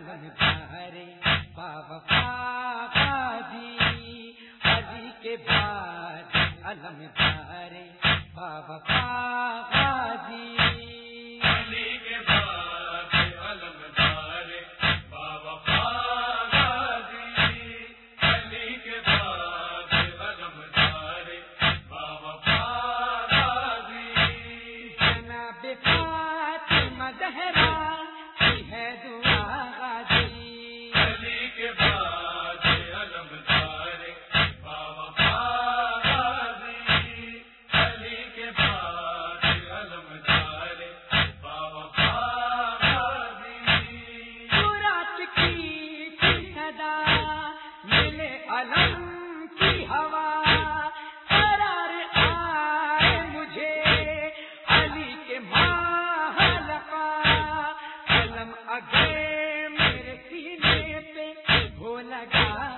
بلن بہرے جی حجی کے بعد علم بہرے بابا اگر میرے سینے پہ وہ لگا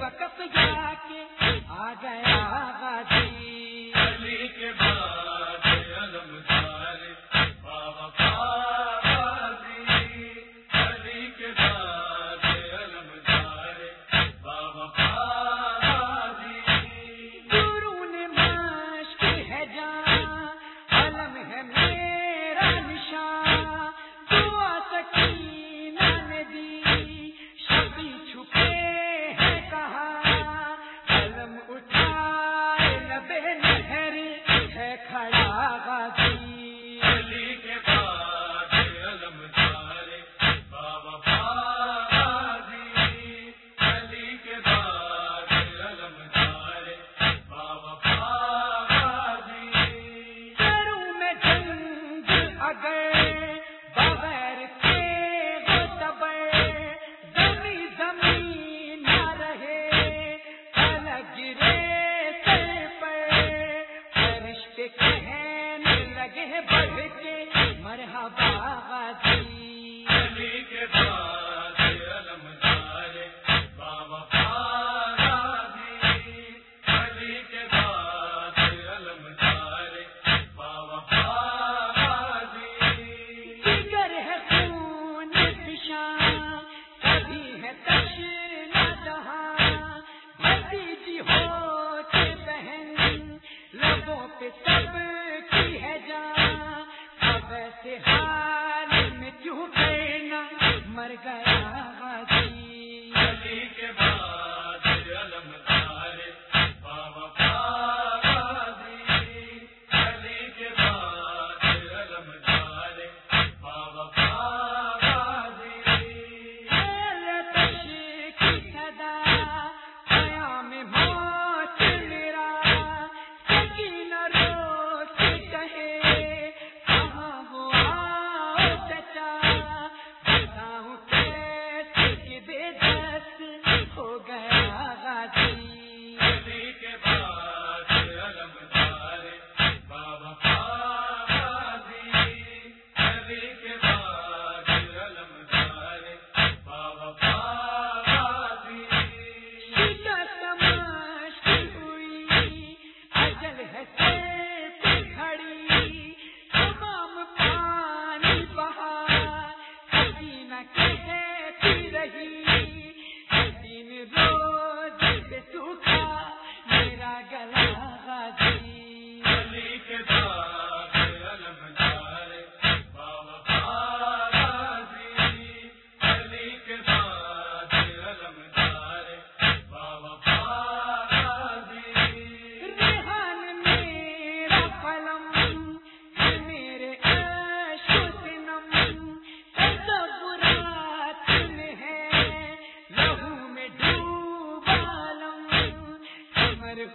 وقت کے آ گیا علی کے بعد گرے سر لگے بڑھ کے مرحبا غازی علی کے بعد پر گیا کے پر بس ہو گیا غازی۔ کے بعد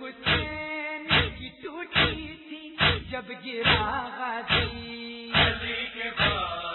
حسین کی ٹوٹی تھی جب گرا غازی کے بعد